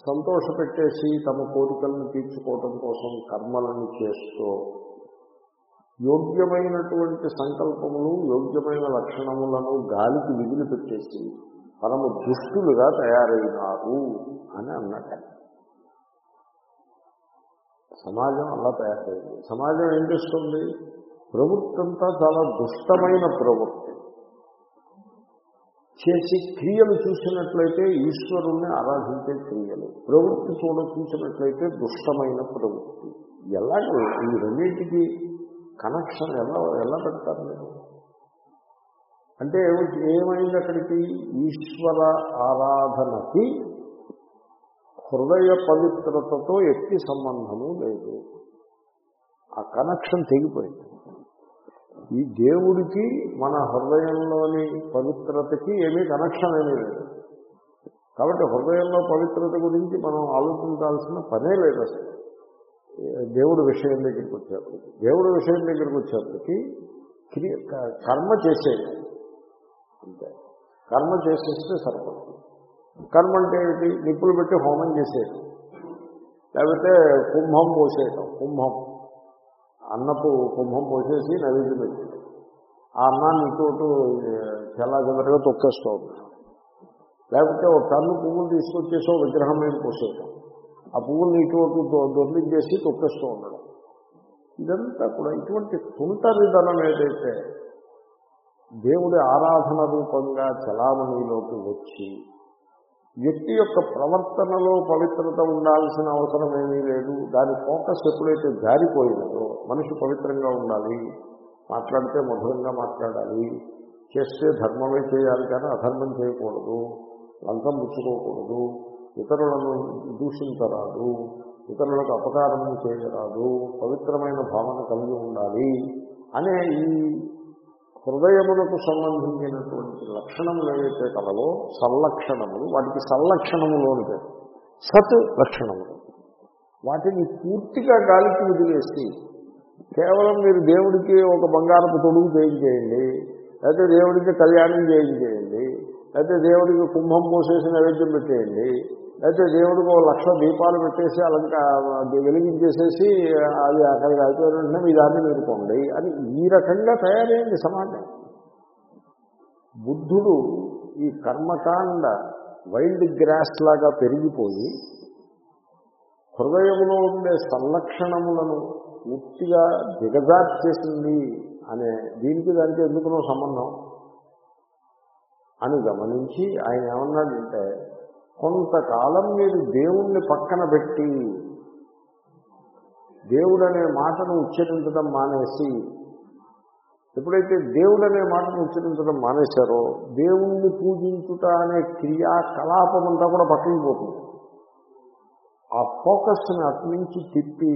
సంతోషపెట్టేసి తమ కోరికలను తీర్చుకోవటం కోసం కర్మలను చేస్తూ యోగ్యమైనటువంటి సంకల్పములు యోగ్యమైన లక్షణములను గాలికి విదిలిపెట్టేసి పరమ దుష్టులుగా తయారైనారు అని అన్నట సమాజం అలా తయారైంది. సమాజం ఏం చేస్తుంది? ప్రవృత్తి అంతా చాలా దుష్టమైన ప్రవృత్తి. చేసి క్రియలు చూసినట్లయితే ఈశ్వరుణ్ణి ఆరాధించే క్రియలు. ప్రవృత్తి చూడ చూసినట్లయితే దుష్టమైన ప్రవృత్తి. ఎలాగ ఈ రెండింటికి కనెక్షన్ ఎలా ఎలా పెడతారు మీరు? అంటే ఏమైంది అక్కడికి? ఈశ్వర ఆరాధనకి హృదయ పవిత్రతతో ఎట్టి సంబంధము లేదు. ఆ కనెక్షన్ తెగిపోయింది. ఈ దేవుడికి మన హృదయంలోని పవిత్రతకి ఏమీ కనెక్షన్ ఏమీ లేదు. కాబట్టి హృదయంలో పవిత్రత గురించి మనం ఆలోచించాల్సిన పనే లేదు అసలు. దేవుడి విషయం దగ్గరికి వచ్చేప్పటికి దేవుడి విషయం దగ్గరికి వచ్చేప్పటికి క్రియ కర్మ చేసేది. అంతే. కర్మ చేసేస్తే సరిపడుతుంది. కర్మ అంటే ఏమిటి? నిప్పులు పెట్టి హోమం చేసేది. లేకపోతే కుంభం పోసేయటం. కుంభం. అన్నపు కుంభం పోసేసి నైవేద్యం పెట్టి ఆ అన్నాన్ని ఇటు చాలా చల్లాచెదరగా తొక్కేస్తూ ఉంటాం లేకపోతే ఒక టన్ను పువ్వులు తీసుకొచ్చేసి విగ్రహం మీద పోసేయటం. ఆ పువ్వుల్ని ఇటువంటి అటు చేసి దొర్లించేసి తొక్కేస్తూ ఉండడం. ఇదంతా కూడా ఇటువంటి తుంటరిధనం ఏదైతే దేవుడి ఆరాధన రూపంగా చలామణిలోకి వచ్చి వ్యక్తి యొక్క ప్రవర్తనలో పవిత్రత ఉండాల్సిన అవసరం ఏమీ లేదు దాని ఫోకస్ ఎప్పుడైతే జారిపోయినదో మనిషి పవిత్రంగా ఉండాలి మాట్లాడితే మధురంగా మాట్లాడాలి చేస్తే ధర్మమే చేయాలి కానీ అధర్మం చేయకూడదు లంచం పుచ్చుకోకూడదు ఇతరులను దూషించరాదు ఇతరులకు అపకారం చేయరాదు పవిత్రమైన భావన కలిగి ఉండాలి అనే ఈ హృదయములకు సంబంధించినటువంటి లక్షణములు ఏవైతే కలవో సల్లక్షణములు వాటికి సల్లక్షణములు అని పేరు. సత్ లక్షణములు. వాటిని పూర్తిగా గాలికి వదిలేసి కేవలం మీరు దేవుడికి ఒక బంగారపు తొడుగు చేయించేయండి లేకపోతే దేవుడికి కళ్యాణం చేయించేయండి లేకపోతే దేవుడికి కుంభం పోసేసి నైవేద్యం పెట్టేయండి. లేకపోతే దేవుడికి ఒక లక్ష దీపాలు పెట్టేసి అలంకా వెలిగించేసేసి అది అక్కడికి అయిపోయిన వెంటనే మీ దాన్ని మీరుకోండి అని ఈ రకంగా తయారైంది సమాజం. బుద్ధుడు ఈ కర్మకాండ వైల్డ్ గ్రాస్ లాగా పెరిగిపోయి హృదయంలో ఉండే సంలక్షణములను పూర్తిగా దిగజార్చేసింది అనే దీనికి దానికి ఎందుకునో సంబంధం? అని గమనించి ఆయన ఏమన్నాడంటే కొంతకాలం మీరు దేవుణ్ణి పక్కన పెట్టి దేవుడు అనే మాటను ఉచ్చరించడం మానేసి ఎప్పుడైతే దేవుడు అనే మాటను ఉచ్చరించడం మానేశారో దేవుణ్ణి పూజించుట అనే క్రియాకలాపం అంతా కూడా పక్కకి పోతుంది ఆ ఫోకస్ని అట్నుంచి తిప్పి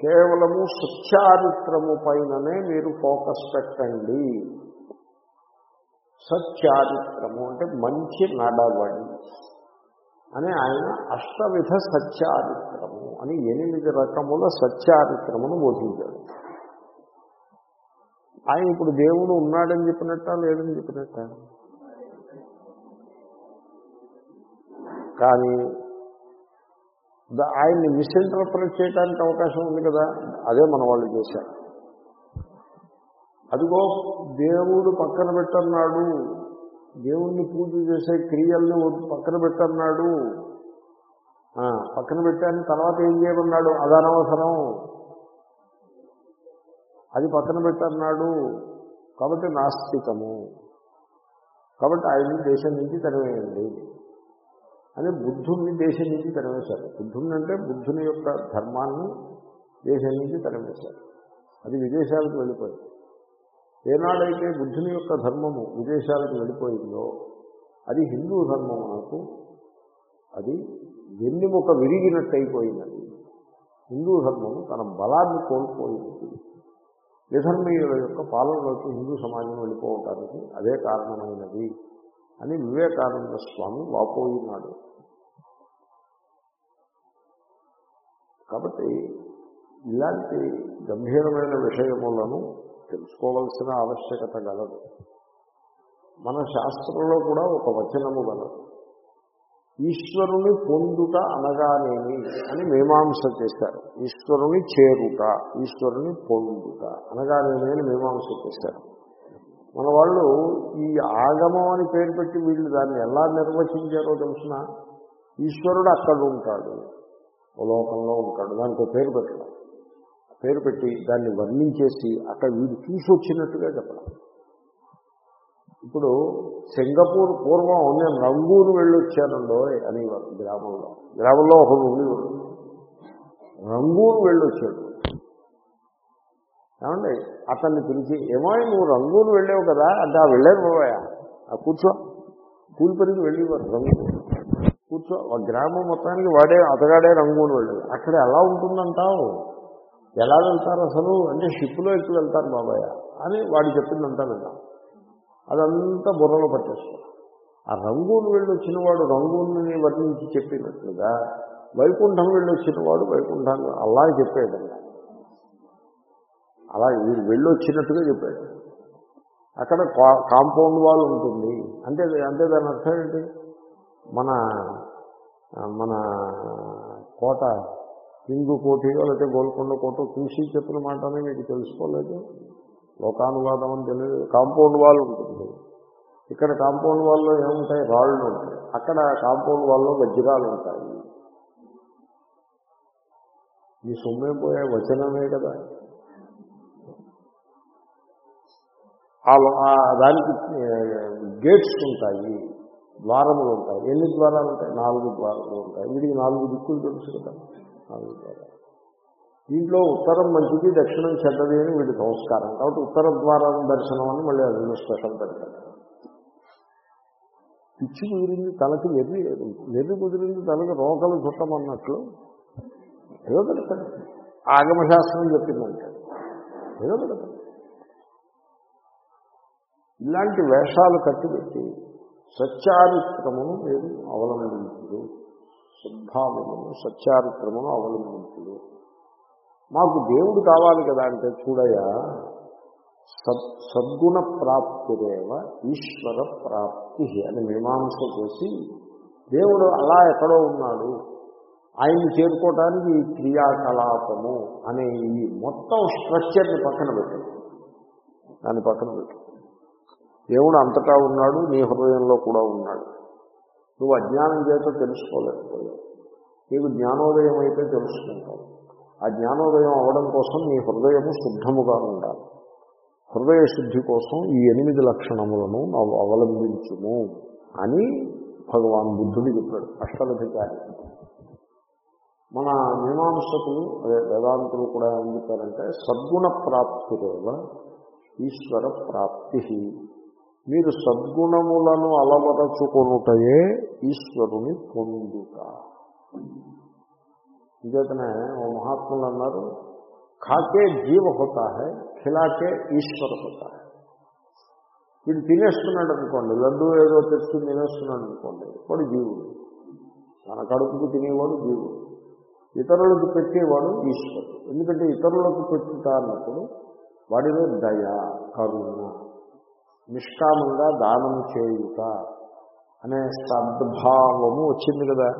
కేవలము సత్యారిత్రము పైననే మీరు ఫోకస్ పెట్టండి. సచ్చారిత్రము అంటే మంచి నడవడి అని ఆయన అష్టవిధ సత్యారిత్రము అని ఎనిమిది రకముల సత్యారిత్రమును బోధించాడు. ఆయన ఇప్పుడు దేవుడు ఉన్నాడని చెప్పినట్ట లేదని చెప్పినట్ట? కానీ ఆయన్ని మిస్ఇంటర్ప్రిట్ చేయడానికి అవకాశం ఉంది కదా? అదే మన వాళ్ళు చేశారు. అదిగో దేవుడు పక్కన పెట్టన్నాడు. దేవుణ్ణి పూజ చేసే క్రియల్ని పక్కన పెట్టన్నాడు. పక్కన పెట్టాను తర్వాత ఏం చేయమన్నాడు? అదనవసరం. అది పక్కన పెట్టన్నాడు. కాబట్టి నాస్తికము. కాబట్టి ఆయన్ని దేశం నుంచి తరివేయండి అని బుద్ధుణ్ణి దేశం నుంచి తరివేశారు బుద్ధుణ్ణి అంటే బుద్ధుని యొక్క ధర్మాన్ని దేశం నుంచి తరివేశారు అది విదేశాలకు వెళ్ళిపోయింది. ఏనాడైతే బుద్ధుని యొక్క ధర్మము విదేశాలకు వెళ్ళిపోయిందో అది హిందూ ధర్మమునకు అది వెన్నెముక విరిగినట్టయిపోయినది. హిందూ ధర్మము తన బలాన్ని కోల్పోయింది. విధర్మీయుల యొక్క పాలనలోకి హిందూ సమాజం వెళ్ళిపోవటానికి అదే కారణమైనది అని వివేకానంద స్వామి వాపోయినాడు. కాబట్టి ఇలాంటి గంభీరమైన విషయములను తెలుసుకోవలసిన ఆవశ్యకత గలదు. మన శాస్త్రంలో కూడా ఒక వచనము గలదు. ఈశ్వరుని పొందుట అనగానేమి అని మీమాంస చేశారు. ఈశ్వరుని చేరుట ఈశ్వరుని పొందుట అనగానేమి అని మీమాంస చేశారు. మన వాళ్ళు ఈ ఆగమం అని పేరు పెట్టి వీళ్ళు దాన్ని ఎలా నిర్వచించారో తెలిసిన? ఈశ్వరుడు అక్కడ ఉంటాడు. లోకంలో ఉంటాడు. దానికి పేరు పెట్టడం పేరు పెట్టి దాన్ని వర్ణించేసి అక్కడ వీడు చూసి వచ్చినట్టుగా చెప్పడం. ఇప్పుడు సింగపూర్ పూర్వం నేను రంగూరు వెళ్ళొచ్చానండో అనేవారు గ్రామంలో. గ్రామంలో ఒకడు ఉండేవాడు రంగూరు వెళ్ళొచ్చాడు. ఏమండి? అతన్ని పిలిచి ఏమో నువ్వు రంగూరు వెళ్ళావు కదా అంటే ఆ వెళ్ళాను బాబాయ్? ఆ కూర్చో. కూలి పెరిగి వెళ్ళేవారు రంగూరు. కూర్చో. ఆ గ్రామం మొత్తానికి వాడే అతగాడే రంగూరు వెళ్ళాడు. అక్కడ ఎలా ఉంటుందంటావు? ఎలా వెళ్తారు అసలు? అంటే షిప్లో ఎక్కువ వెళ్తారు బాబాయ్? అని వాడు చెప్పిందంతా విన్నాం. అదంతా బుర్రలో పట్టేస్తాం. ఆ రంగూరు వెళ్ళొచ్చిన వాడు రంగూన్ని వర్ణించి చెప్పినట్లుగా వైకుంఠం వెళ్ళొచ్చిన వాడు వైకుంఠాన్ని అలా చెప్పాడు. అలా వీడు వెళ్ళొచ్చినట్టుగా చెప్పాడు. అక్కడ కా- కాంపౌండ్ వాల్ ఉంటుంది. అంటే అంటే దాని అర్థం ఏంటి? మన మన కోట కింగు కోటియో లేకపోతే గోల్కొండ కోట చూసి చెప్పిన మాటనే మీకు తెలుసుకోలేదు. లోకానువాదం అని తెలియదు. కాంపౌండ్ వాల్ ఉంటుంది. ఇక్కడ కాంపౌండ్ వాల్లో ఏముంటాయి? రాళ్ళు ఉంటాయి. అక్కడ కాంపౌండ్ వాల్లో వజ్రాలు ఉంటాయి. ఈ సొమ్మే పోయే వచనమే కదా. దానికి గేట్స్ ఉంటాయి. ద్వారములు ఉంటాయి. ఎన్ని ద్వారాలు ఉంటాయి? నాలుగు ద్వారాలు ఉంటాయి. వీడికి నాలుగు దిక్కులు తెలుసు కదా. దీంట్లో ఉత్తరం మంచిది దక్షిణం చెడ్డది అని వీడి సంస్కారం. కాబట్టి ఉత్తర ద్వారం దర్శనం అని మళ్ళీ అది స్పెషల్ పెడతారు. పిచ్చి కుదిరింది తలకి వెర్రి వెర్రి కుదిరింది తలకి రోగలు చుట్టమన్నట్లు ఏదో పెడతాడు ఆగమశాస్త్రం చెప్పిందంటే ఏదో పెడతాడు ఇలాంటి వేషాలు కట్టిపెట్టి సత్యారిత్రమును మీరు అవలంబించుడు సద్భావమును సత్యారిత్రమును అవలంబించుడు. మాకు దేవుడు కావాలి కదా అంటే చూడయా సద్ సద్గుణ ప్రాప్తిరేవ ఈశ్వర ప్రాప్తి అని మీమాంస చేసి దేవుడు అలా ఎక్కడో ఉన్నాడు. ఆయన్ని చేరుకోవటానికి ఈ క్రియాకలాపము అనే ఈ మొత్తం స్ట్రక్చర్ని పక్కన పెట్టు. దాన్ని పక్కన పెట్టు. దేవుడు అంతటా ఉన్నాడు నీ హృదయంలో కూడా ఉన్నాడు. నువ్వు అజ్ఞానం చేత తెలుసుకోలేకపోయావు. నీకు జ్ఞానోదయం అయితే తెలుసుకుంటావు. ఆ జ్ఞానోదయం అవ్వడం కోసం నీ హృదయము శుద్ధముగా ఉండాలి. హృదయ శుద్ధి కోసం ఈ ఎనిమిది లక్షణములను నువ్వు అవలంబించుము అని భగవాన్ బుద్ధుడు చెప్పాడు అష్టలధికారి మన మీమాంసకులు అదే వేదాంతులు కూడా ఏం చెప్పారంటే సద్గుణ ప్రాప్తిరేవ ఈశ్వర ప్రాప్తి మీరు సద్గుణములను అలవరచుకొనుటయే ఈశ్వరుని పొందుట. ఇంకేతనే ఓ మహాత్ములు అన్నారు ఖాకే జీవ హోతా హై ఖిలాకే ఈశ్వర హోతా హై వీడు తినేస్తున్నాడు అనుకోండి లడ్డు ఏదో తెచ్చుకుని తినేస్తున్నాడు అనుకోండి వాడు జీవుడు. తన కడుపుకు తినేవాడు జీవుడు. ఇతరులకు పెట్టేవాడు ఈశ్వరుడు. ఎందుకంటే ఇతరులకు పెట్టుతా అన్నప్పుడు వాడిలో దయ కరుణ నిష్కామంగా దానం చేయుట అనే సద్భావము వచ్చింది కదా.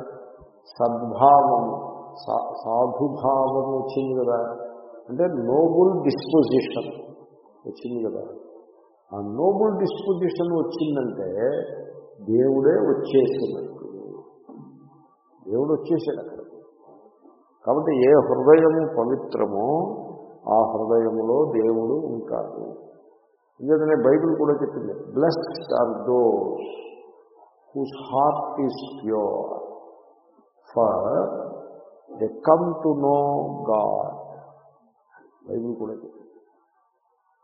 సద్భావము సా- సాధుభావము వచ్చింది కదా. అంటే నోబుల్ డిస్పోజిషన్ వచ్చింది కదా. ఆ నోబుల్ డిస్పోజిషన్ వచ్చిందంటే దేవుడే వచ్చేసినట్టు. దేవుడు వచ్చేసాడు అక్కడ. కాబట్టి ఏ హృదయము పవిత్రమో ఆ హృదయములో దేవుడు ఉంటాడు. ఎందుకంటే బైబిల్ కూడా చెప్పింది. Blessed are those whose heart is pure for they come to know God Bible కూడా చెప్పింది.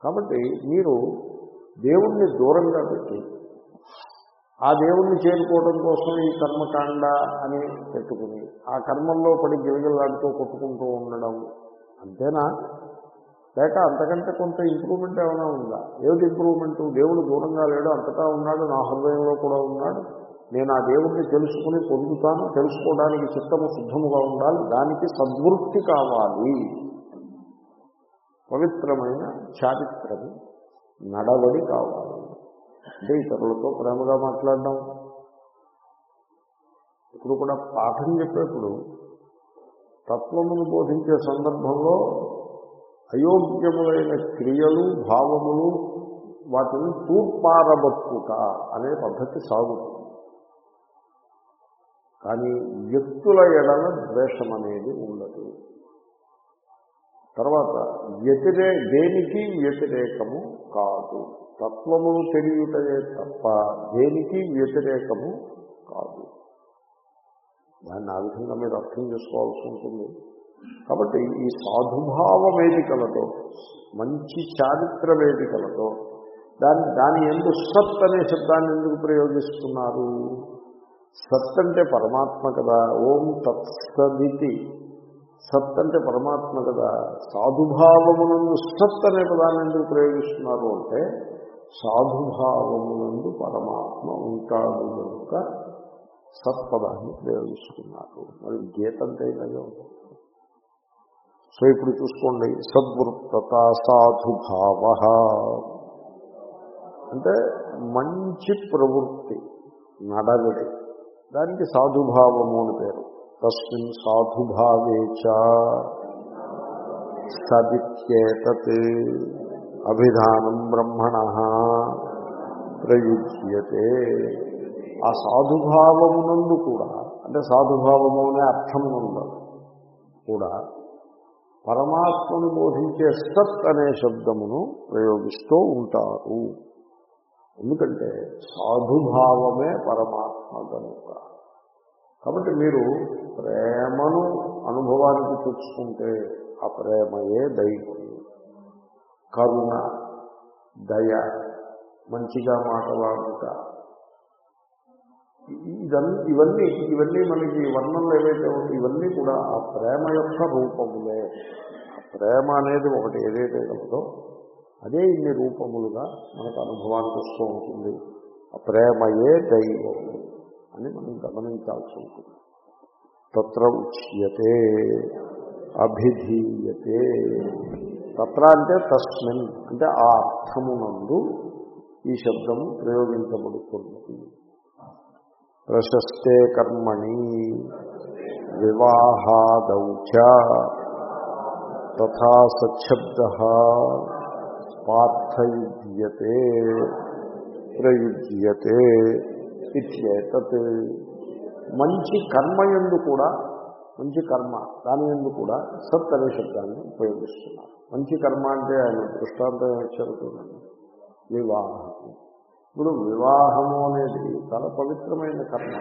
కాబట్టి మీరు దేవుణ్ణి దూరంగా పెట్టి ఆ దేవుణ్ణి చేరుకోవడం కోసం ఈ కర్మకాండ అని పెట్టుకుని ఆ కర్మల్లో పడి గిలగిలాడుతూ కొట్టుకుంటూ ఉండడం అంతేనా? లేక అంతకంటే కొంత ఇంప్రూవ్మెంట్ ఏమైనా ఉందా? ఏమిటి ఇంప్రూవ్మెంట్ దేవుడు దూరంగా లేడు అంతటా ఉన్నాడు నా హృదయంలో కూడా ఉన్నాడు. నేను ఆ దేవుడిని తెలుసుకుని పొందుతాను తెలుసుకోవడానికి చిత్తము శుద్ధముగా ఉండాలి దానికి సద్వృత్తి కావాలి. పవిత్రమైన చారిత్రము నడవడి కావాలి. అంటే ఇతరులతో ప్రేమగా మాట్లాడడం. ఇప్పుడు కూడా పాఠం చెప్పేప్పుడు తత్వమును బోధించే సందర్భంలో అయోగ్యములైన క్రియలు భావములు వాటిని తూర్పారబట్టుట అనే పద్ధతి సాగుతుంది. కానీ వ్యక్తుల ఎడల ద్వేషం అనేది ఉండదు. తర్వాత వ్యతిరే దేనికి వ్యతిరేకము కాదు. తత్వమును తెలియటమే తప్ప దేనికి వ్యతిరేకము కాదు. దాన్ని ఆ విధంగా మీరు అర్థం చేసుకోవాల్సి ఉంటుంది. కాబట్టి ఈ సాధుభావ వేదికలతో మంచి చారిత్ర వేదికలతో దాని దాని ఎందు సత్ అనే శబ్దాన్ని ఎందుకు ప్రయోగిస్తున్నారు? సత్ అంటే పరమాత్మ కదా ఓం తత్సదితి. సత్ అంటే పరమాత్మ కదా సాధుభావమునందు సత్ అనే పదాన్ని ఎందుకు ప్రయోగిస్తున్నారు అంటే సాధుభావమునందు పరమాత్మ ఉంటాడు కనుక సత్పదాన్ని ప్రయోగిస్తున్నారు. మరి గీత అంటే ఇలాగే ఉంటుంది సో ఇప్పుడు చూసుకోండి సద్వృత్తత సాధుభావ అంటే మంచి ప్రవృత్తి నడగడి దానికి సాధుభావము అని పేరు. తస్మిన్ సాధుభావే చ సదిత్యేతత్ అభిధానం బ్రహ్మణ ప్రయుజ్యతే. ఆ సాధుభావమునందు కూడా అంటే సాధుభావము అనే అర్థమునందు కూడా పరమాత్మను బోధించే సత్ అనే శబ్దమును ప్రయోగిస్తూ ఉంటారు. ఎందుకంటే సాధుభావమే పరమాత్మ కనుక. కాబట్టి మీరు ప్రేమను అనుభవానికి తెచ్చుకుంటే ఆ ప్రేమయే దైవం. కరుణ దయ మంచిగా మాట్లాడుట ఇదన్నీ ఇవన్నీ ఇవన్నీ మనకి వర్ణనలు ఏవైతే ఉంటాయి ఇవన్నీ కూడా ఆ ప్రేమ యొక్క రూపములే. ఆ ప్రేమ అనేది ఒకటి ఏదైతే కలదో అదే ఇన్ని రూపములుగా మనకు అనుభవానికి వస్తూ ఉంటుంది. ఆ ప్రేమయే దైవం అని మనం గమనించాల్సి ఉంటుంది. తత్ర ఉచ్యతే అభిధీయతే. తత్ర అంటే తస్మిన్ అంటే ఆ అర్థమునందు ఈ శబ్దము ప్రయోగించబడుతున్నది. ప్రశస్తే కర్మణి వివాహాదౌ చ తథా సశబ్ద పార్థయుజ్యతే ప్రయుజ్యతే ఇత్యేతత్. మంచి కర్మ ఎందు కూడా మంచి కర్మ దాని ఎందు కూడా సత్ అనే శబ్దాన్ని ఉపయోగిస్తున్నారు. మంచి కర్మ అంటే ఆయన దృష్టాంతం ఇచ్చారు చూడండి వివాహం. ఇప్పుడు వివాహము అనేది చాలా పవిత్రమైన కర్మ.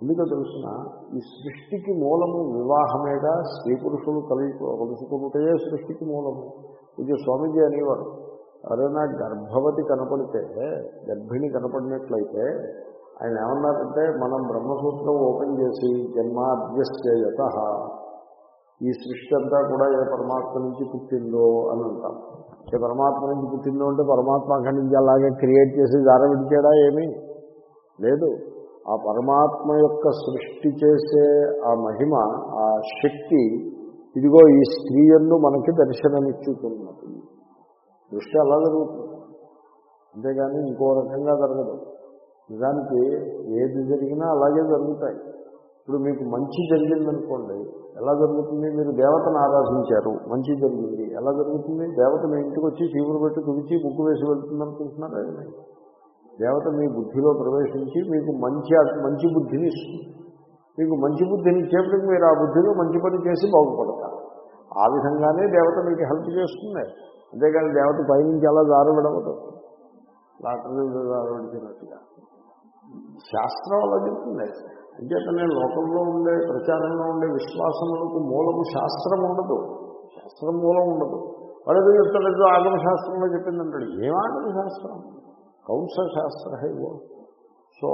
ఎందుకో తెలిసిన ఈ సృష్టికి మూలము వివాహమేగా స్త్రీ పురుషులు కలిగి కలుసుకుంటే సృష్టికి మూలము. ఇది స్వామీజీ అనేవారు ఎవరైనా గర్భవతి కనపడితే గర్భిణి కనపడినట్లయితే ఆయన ఏమన్నారంటే మనం బ్రహ్మసూత్రం ఓపెన్ చేసి జన్మాద్యత ఈ సృష్టి అంతా కూడా ఏ పరమాత్మ నుంచి పుట్టిందో అని అంటాం పరమాత్మ నుంచి పుట్టిందో అంటే పరమాత్మ అక్కడి నుంచి అలాగే క్రియేట్ చేసి దారవిడిచాడా ఏమీ? లేదు. ఆ పరమాత్మ యొక్క సృష్టి చేసే ఆ మహిమ ఆ శక్తి ఇదిగో ఈ స్త్రీయందు మనకి దర్శనమిచ్చుతున్నది. దృష్టి అలా జరుగుతుంది. అంతేగాని ఇంకో రకంగా జరగదు. నిజానికి ఏది జరిగినా అలాగే జరుగుతాయి. ఇప్పుడు మీకు మంచి జరిగిందనుకోండి ఎలా జరుగుతుంది? మీరు దేవతను ఆరాధించారు మంచి జరిగింది. ఎలా జరుగుతుంది? దేవత మీ ఇంటికి వచ్చి చీపురు పెట్టి కుదిచి ముగ్గు వేసి వెళ్తుంది అనుకుంటున్నారా దేవత మీ బుద్ధిలో ప్రవేశించి మీకు మంచి మంచి బుద్ధిని ఇస్తుంది. మీకు మంచి బుద్ధిని ఇచ్చేప్పటికి మీరు ఆ బుద్ధిలో మంచి పని చేసి బాగుపడతారు. ఆ విధంగానే దేవత మీకు హెల్ప్ చేస్తుంది. అంతేకాని దేవత పైనుంచి అలా దారవిడవదు లాటరీ దారవిడిచినట్టుగా శాస్త్రం అలా చెప్తుంది. అంచేతనే లోకంలో ఉండే ప్రచారంలో ఉండే విశ్వాసములకు మూలము శాస్త్రం ఉండదు. శాస్త్రం మూలం ఉండదు. వాడు చెప్తాడు ఆగమ శాస్త్రంలో చెప్పిందంటాడు ఏం ఆగమ శాస్త్రం కౌంస శాస్త్ర హైవో సో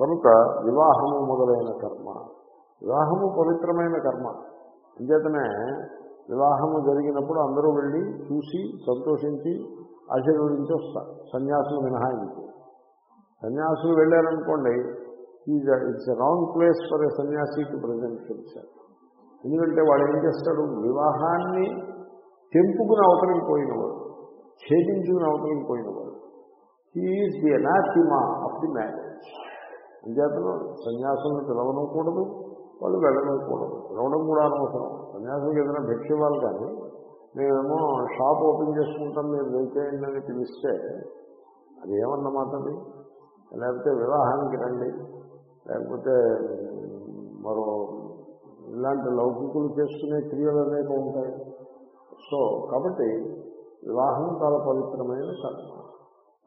కనుక వివాహము మొదలైన కర్మ వివాహము పవిత్రమైన కర్మ. అంచేతనే వివాహము జరిగినప్పుడు అందరూ వెళ్ళి చూసి సంతోషించి ఆశీర్వదించి వస్తారు. సన్యాసులు మినహాయించి. సన్యాసులు వెళ్ళారనుకోండి is it's wrong place for a సన్యాసి టు ప్రజెంట్ హిమ్సెల్ఫ్ ఎందుకంటే వాడు ఏం చేస్తాడు? వివాహాన్ని తెంపుకుని అవతలికి పోయినవాడు ఛేదించుకుని అవతలికి పోయినవాడు. He is the anathema of the marriage అంచేతను సన్యాసులను పిలవనకూడదు వాళ్ళు వెళ్ళనకూడదు. పిలవడం కూడా అనవసరం. సన్యాసులకు ఏదైనా భిక్ష ఇవ్వాలి కానీ మేమేమో షాప్ ఓపెన్ చేసుకుంటాం మీరు వెళ్తేయండి అని పిలిస్తే అది ఏమన్నమాట అది? లేకపోతే వివాహానికి రండి. లేకపోతే మరో ఇలాంటి లౌకికులు చేసుకునే క్రియలు అనేవి ఉంటాయి. సో కాబట్టి వివాహం చాలా పవిత్రమైన కర్మ.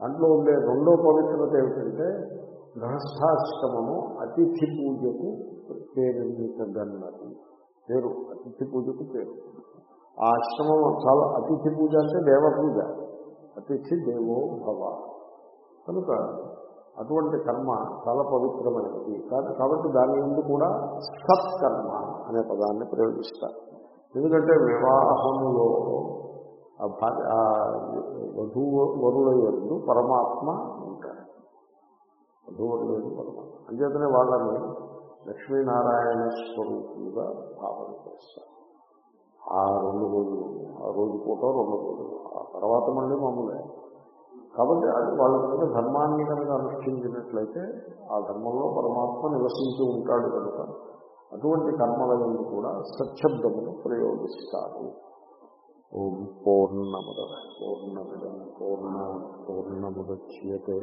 దాంట్లో ఉండే రెండో పవిత్రత ఏమిటంటే గృహస్థాశ్రమము అతిథి పూజకు పేరెన్నికగన్నది పేరు అతిథి పూజకు పేరు. ఆ ఆశ్రమం చాలా అతిథి పూజ అంటే దేవ పూజ అతిథి దేవో భవ. కనుక అటువంటి కర్మ చాలా పవిత్రమైనది. కాబట్టి దాని ముందు కూడా సత్కర్మ అనే పదాన్ని ప్రయోగిస్తారు. ఎందుకంటే వివాహములో భా- ఆ వధువు వరుల ఎందు పరమాత్మ ఉంటాడు. వధువరుల ఎందు పరమాత్మ. అంచేతనే వాళ్ళని లక్ష్మీనారాయణ స్వరూపులుగా భావన చేస్తారు. ఆ రెండు రోజులు ఆ రోజు పూట రెండు రోజులు. ఆ తర్వాత మళ్ళీ మామూలే. కాబట్టి అది వాళ్ళ కనుక ధర్మాన్ని కనుక అనుష్ఠించినట్లయితే ఆ ధర్మంలో పరమాత్మ నివసించి ఉంటాడు కనుక అటువంటి కర్మలను కూడా సచ్చబ్దమును ప్రయోగిస్తారు. ఓం పూర్ణముద పూర్ణముద పూర్ణ పూర్ణముద్యతే